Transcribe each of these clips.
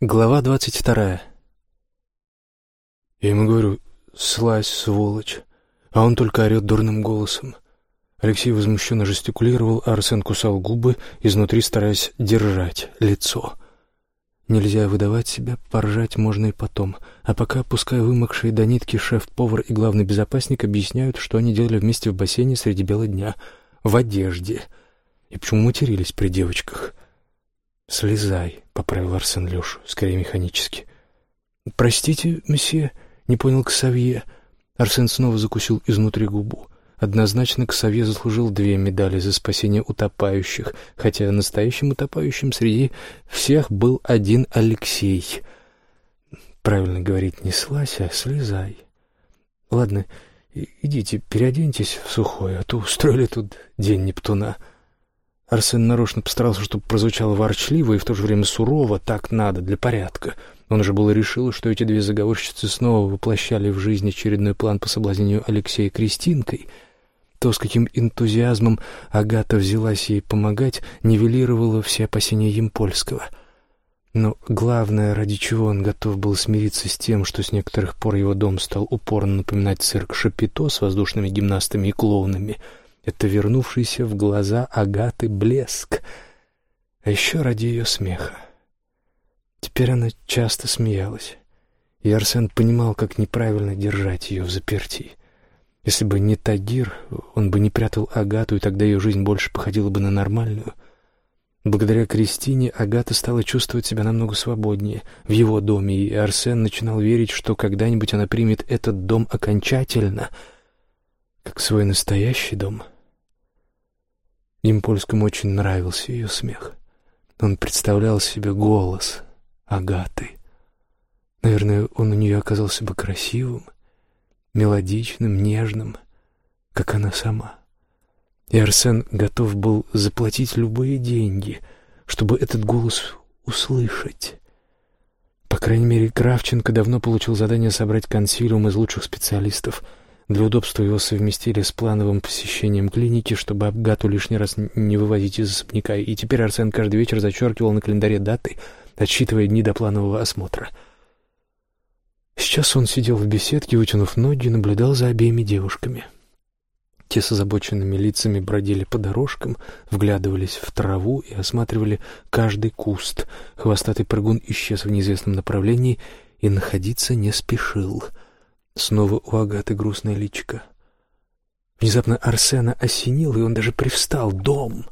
Глава двадцать вторая. Я ему говорю, слазь, сволочь, а он только орет дурным голосом. Алексей возмущенно жестикулировал, а Арсен кусал губы, изнутри стараясь держать лицо. Нельзя выдавать себя, поржать можно и потом. А пока, пускай вымокшие до нитки шеф-повар и главный безопасник объясняют, что они делали вместе в бассейне среди бела дня, в одежде. И почему матерились при девочках. «Слезай», — поправил Арсен Лешу, скорее механически. «Простите, месье», — не понял Ксавье. Арсен снова закусил изнутри губу. Однозначно Ксавье заслужил две медали за спасение утопающих, хотя настоящим утопающим среди всех был один Алексей. Правильно говорить не слазь, а слезай. Ладно, идите, переоденьтесь в сухое, а то устроили тут день Нептуна. Арсен нарочно постарался, чтобы прозвучало ворчливо и в то же время сурово, так надо, для порядка. Он уже было решил, что эти две заговорщицы снова воплощали в жизнь очередной план по соблазнению Алексея Кристинкой. То, с каким энтузиазмом Агата взялась ей помогать, нивелировало все опасения Емпольского. Но главное, ради чего он готов был смириться с тем, что с некоторых пор его дом стал упорно напоминать цирк Шапито с воздушными гимнастами и клоунами — это вернувшийся в глаза Агаты блеск, а еще ради ее смеха. Теперь она часто смеялась, и Арсен понимал, как неправильно держать ее в заперти. Если бы не Тагир, он бы не прятал Агату, и тогда ее жизнь больше походила бы на нормальную. Благодаря Кристине Агата стала чувствовать себя намного свободнее в его доме, и Арсен начинал верить, что когда-нибудь она примет этот дом окончательно, как свой настоящий дом — им польскому очень нравился ее смех. Он представлял себе голос Агаты. Наверное, он у нее оказался бы красивым, мелодичным, нежным, как она сама. И Арсен готов был заплатить любые деньги, чтобы этот голос услышать. По крайней мере, Кравченко давно получил задание собрать консилиум из лучших специалистов — для удобства его совместили с плановым посещением клиники, чтобы Абгату лишний раз не вывозить из особняка, и теперь Арсен каждый вечер зачеркивал на календаре даты, отсчитывая дни до планового осмотра. Сейчас он сидел в беседке, вытянув ноги, и наблюдал за обеими девушками. Те с озабоченными лицами бродили по дорожкам, вглядывались в траву и осматривали каждый куст. Хвостатый прыгун исчез в неизвестном направлении и находиться не спешил — Снова у Агаты грустное личико. Внезапно Арсена осенил, и он даже привстал. Дом!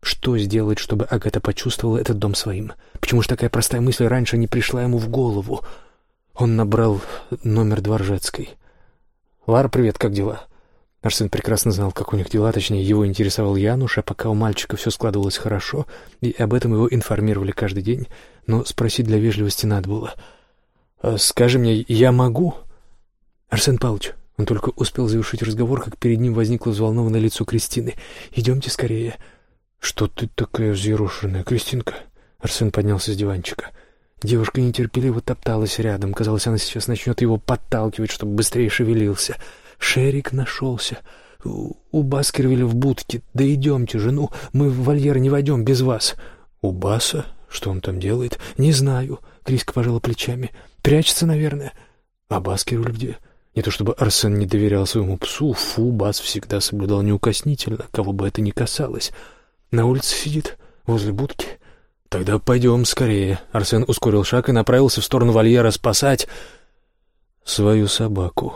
Что сделать, чтобы Агата почувствовала этот дом своим? Почему же такая простая мысль раньше не пришла ему в голову? Он набрал номер Дворжецкой. «Лара, привет, как дела?» Арсен прекрасно знал, как у них дела, точнее, его интересовал Януш, а пока у мальчика все складывалось хорошо, и об этом его информировали каждый день, но спросить для вежливости надо было. «А «Скажи мне, я могу?» «Арсен Павлович!» Он только успел завершить разговор, как перед ним возникло взволнованное лицо Кристины. «Идемте скорее!» «Что ты такая взъерошенная, Кристинка?» Арсен поднялся с диванчика. Девушка нетерпеливо топталась рядом. Казалось, она сейчас начнет его подталкивать, чтобы быстрее шевелился. Шерик нашелся. «У Баскервилля в будке. Да идемте же, ну, мы в вольер не войдем без вас». «У Баса? Что он там делает?» «Не знаю». Криска пожала плечами. «Прячется, наверное». «А Баскервиль где?» Не то чтобы Арсен не доверял своему псу, фу, Бас всегда соблюдал неукоснительно, кого бы это ни касалось. На улице сидит, возле будки. Тогда пойдем скорее. Арсен ускорил шаг и направился в сторону вольера спасать свою собаку.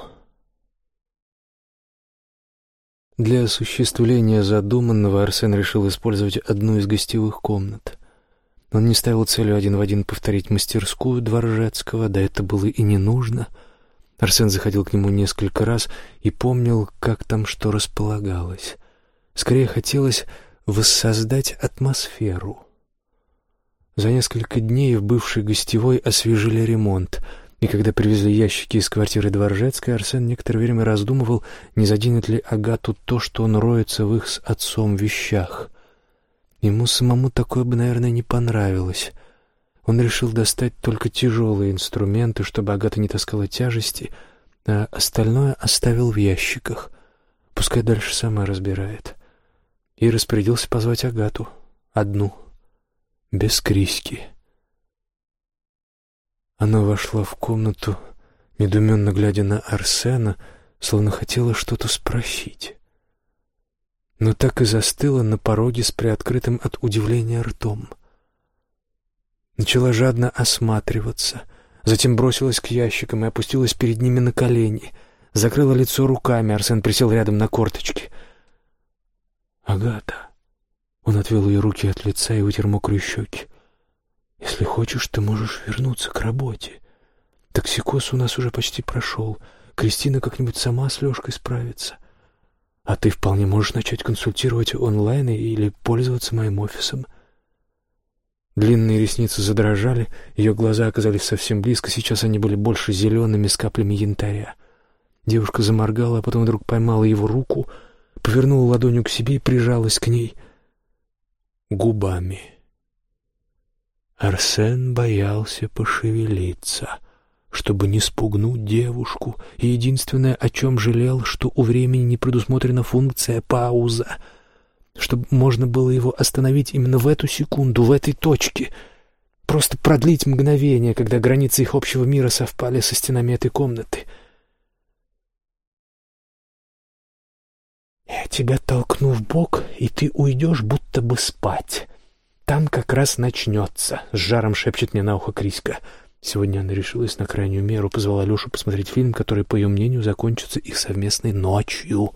Для осуществления задуманного Арсен решил использовать одну из гостевых комнат. Он не ставил целью один в один повторить мастерскую Дворжецкого, да это было и не нужно — Арсен заходил к нему несколько раз и помнил, как там что располагалось. Скорее хотелось воссоздать атмосферу. За несколько дней в бывшей гостевой освежили ремонт, и когда привезли ящики из квартиры Дворжецкой, Арсен некоторое время раздумывал, не заденет ли Агату то, что он роется в их с отцом вещах. Ему самому такое бы, наверное, не понравилось — он решил достать только тяжелые инструменты, чтобы Агата не таскала тяжести, а остальное оставил в ящиках. Пускай дальше сама разбирает. И распорядился позвать Агату. Одну. Без Криськи. Она вошла в комнату, недуменно глядя на Арсена, словно хотела что-то спросить. Но так и застыла на пороге с приоткрытым от удивления ртом. Начала жадно осматриваться, затем бросилась к ящикам и опустилась перед ними на колени. Закрыла лицо руками, Арсен присел рядом на корточки. «Агата!» Он отвел ее руки от лица и вытер мокрые щеки. «Если хочешь, ты можешь вернуться к работе. Токсикоз у нас уже почти прошел. Кристина как-нибудь сама с Лешкой справится. А ты вполне можешь начать консультировать онлайн или пользоваться моим офисом». Длинные ресницы задрожали, ее глаза оказались совсем близко, сейчас они были больше зелеными с каплями янтаря. Девушка заморгала, а потом вдруг поймала его руку, повернула ладонью к себе и прижалась к ней губами. Арсен боялся пошевелиться, чтобы не спугнуть девушку, и единственное, о чем жалел, что у времени не предусмотрена функция «пауза», чтобы можно было его остановить именно в эту секунду, в этой точке, просто продлить мгновение, когда границы их общего мира совпали со стенами этой комнаты. «Я тебя толкну в бок, и ты уйдешь, будто бы спать», «Там как раз начнется», — с жаром шепчет мне на ухо Криска. Сегодня она решилась на крайнюю меру, позвала Лешу посмотреть фильм, который, по ее мнению, закончится их совместной ночью.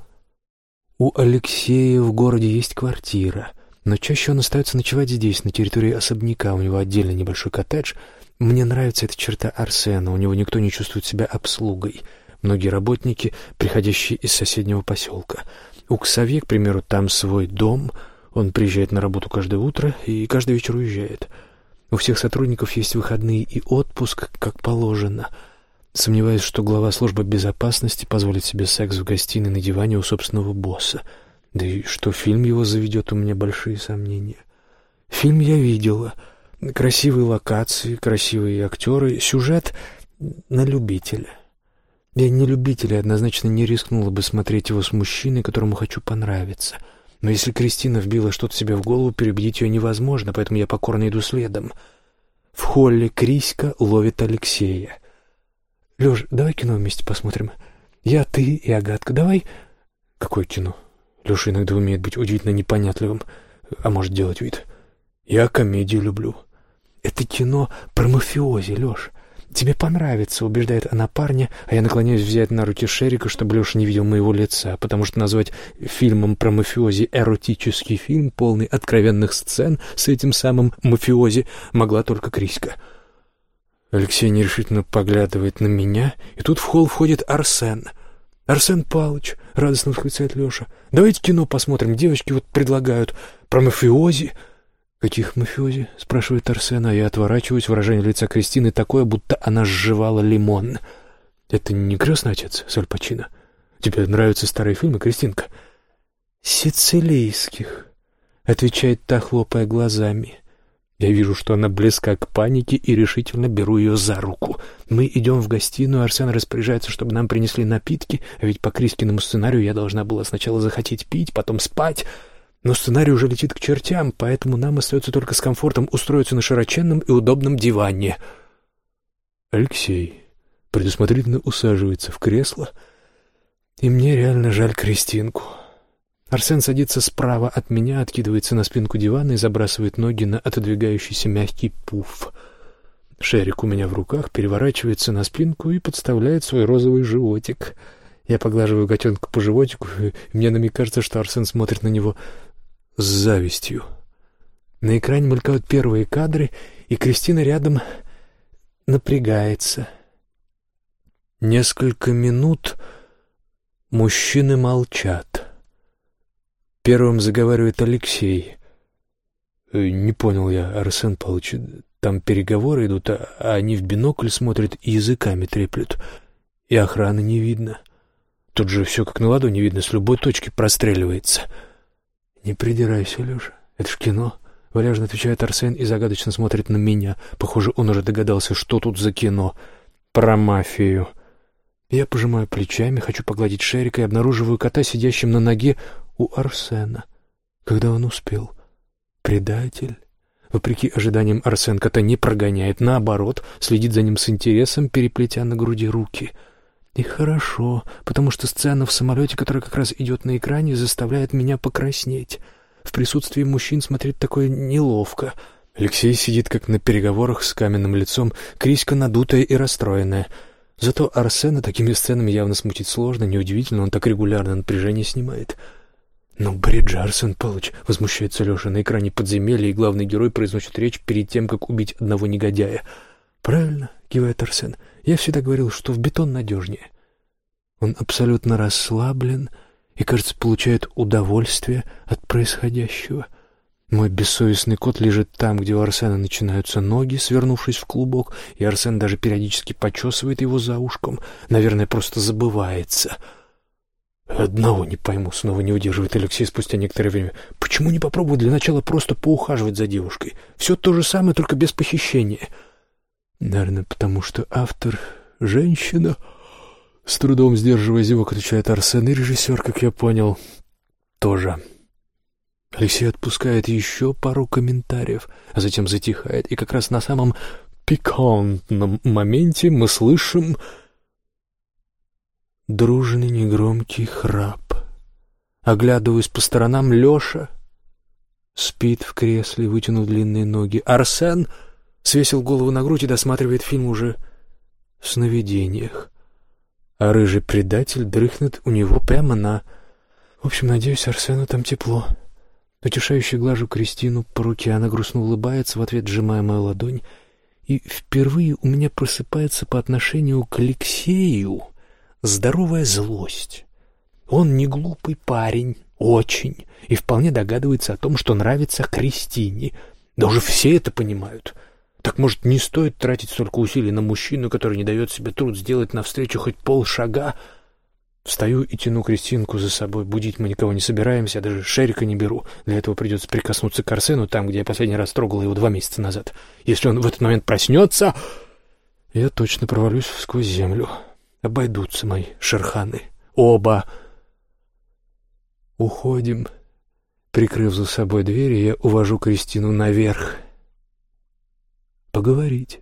У Алексея в городе есть квартира, но чаще он остается ночевать здесь, на территории особняка, у него отдельно небольшой коттедж. Мне нравится эта черта Арсена, у него никто не чувствует себя обслугой. Многие работники, приходящие из соседнего поселка. У Ксавье, к примеру, там свой дом — он приезжает на работу каждое утро и каждый вечер уезжает. У всех сотрудников есть выходные и отпуск, как положено. Сомневаюсь, что глава службы безопасности позволит себе секс в гостиной на диване у собственного босса. Да и что фильм его заведет, у меня большие сомнения. Фильм я видела. Красивые локации, красивые актеры, сюжет на любителя. Я не любитель и однозначно не рискнула бы смотреть его с мужчиной, которому хочу понравиться — но если Кристина вбила что-то себе в голову, переубедить ее невозможно, поэтому я покорно иду следом. В холле Криська ловит Алексея. «Лёш, давай кино вместе посмотрим. Я, ты и Агатка. Давай...» «Какое кино?» Лёша иногда умеет быть удивительно непонятливым, а может делать вид. «Я комедию люблю». «Это кино про мафиози, Лёш. «Тебе понравится», — убеждает она парня, а я наклоняюсь взять на руки Шерика, чтобы Леша не видел моего лица, потому что назвать фильмом про мафиози эротический фильм, полный откровенных сцен с этим самым мафиози, могла только Криська. Алексей нерешительно поглядывает на меня, и тут в холл входит Арсен. «Арсен Палыч», — радостно восклицает Леша, — «давайте кино посмотрим, девочки вот предлагают про мафиози». «Каких мафиози?» — спрашивает Арсен, а я отворачиваюсь. Выражение лица Кристины такое, будто она сживала лимон. «Это не крестный отец, Соль Пачино? Тебе нравятся старые фильмы, Кристинка?» «Сицилийских», — отвечает та, хлопая глазами. Я вижу, что она близка к панике и решительно беру ее за руку. Мы идем в гостиную, Арсен распоряжается, чтобы нам принесли напитки, а ведь по Крискиному сценарию я должна была сначала захотеть пить, потом спать... Но сценарий уже летит к чертям, поэтому нам остается только с комфортом устроиться на широченном и удобном диване. Алексей предусмотрительно усаживается в кресло, и мне реально жаль Кристинку. Арсен садится справа от меня, откидывается на спинку дивана и забрасывает ноги на отодвигающийся мягкий пуф. Шерик у меня в руках переворачивается на спинку и подставляет свой розовый животик. Я поглаживаю котенка по животику, и мне на миг кажется, что Арсен смотрит на него с завистью. На экране мелькают первые кадры, и Кристина рядом напрягается. Несколько минут мужчины молчат. Первым заговаривает Алексей. «Э, «Не понял я, Арсен Павлович, там переговоры идут, а они в бинокль смотрят и языками треплют, и охраны не видно. Тут же все как на ладони видно, с любой точки простреливается». «Не придирайся, Леша, это ж кино», — валяжно отвечает Арсен и загадочно смотрит на меня. Похоже, он уже догадался, что тут за кино. Про мафию. Я пожимаю плечами, хочу погладить Шерика и обнаруживаю кота, сидящим на ноге у Арсена. Когда он успел? Предатель. Вопреки ожиданиям Арсен кота не прогоняет, наоборот, следит за ним с интересом, переплетя на груди руки. И хорошо, потому что сцена в самолете, которая как раз идет на экране, заставляет меня покраснеть. В присутствии мужчин смотреть такое неловко. Алексей сидит как на переговорах с каменным лицом, Криська надутая и расстроенная. Зато Арсена такими сценами явно смутить сложно, неудивительно, он так регулярно напряжение снимает. — «Но бред же, Арсен Павлович!» — возмущается Леша. На экране подземелья, и главный герой произносит речь перед тем, как убить одного негодяя. «Правильно», — кивает Арсен. «Я всегда говорил, что в бетон надежнее». Он абсолютно расслаблен и, кажется, получает удовольствие от происходящего. Мой бессовестный кот лежит там, где у Арсена начинаются ноги, свернувшись в клубок, и Арсен даже периодически почесывает его за ушком. Наверное, просто забывается — «Одного не пойму», — снова не удерживает Алексей спустя некоторое время. «Почему не попробовать для начала просто поухаживать за девушкой? Все то же самое, только без похищения». «Наверное, потому что автор — женщина». С трудом сдерживая зевок, отвечает Арсен, и режиссер, как я понял, тоже. Алексей отпускает еще пару комментариев, а затем затихает, и как раз на самом пикантном моменте мы слышим дружный негромкий храп. Оглядываясь по сторонам, Леша спит в кресле, вытянув длинные ноги. Арсен свесил голову на грудь и досматривает фильм уже в сновидениях. А рыжий предатель дрыхнет у него прямо на... В общем, надеюсь, Арсену там тепло. Утешающе глажу Кристину по руке, она грустно улыбается, в ответ сжимая мою ладонь. И впервые у меня просыпается по отношению к Алексею здоровая злость. Он не глупый парень, очень, и вполне догадывается о том, что нравится Кристине. Да уже все это понимают. Так, может, не стоит тратить столько усилий на мужчину, который не дает себе труд сделать навстречу хоть полшага? Встаю и тяну Кристинку за собой. Будить мы никого не собираемся, я даже шерика не беру. Для этого придется прикоснуться к Арсену, там, где я последний раз трогал его два месяца назад. Если он в этот момент проснется, я точно провалюсь сквозь землю. Обойдутся мои шерханы. Оба. Уходим. Прикрыв за собой дверь, я увожу Кристину наверх. Поговорить.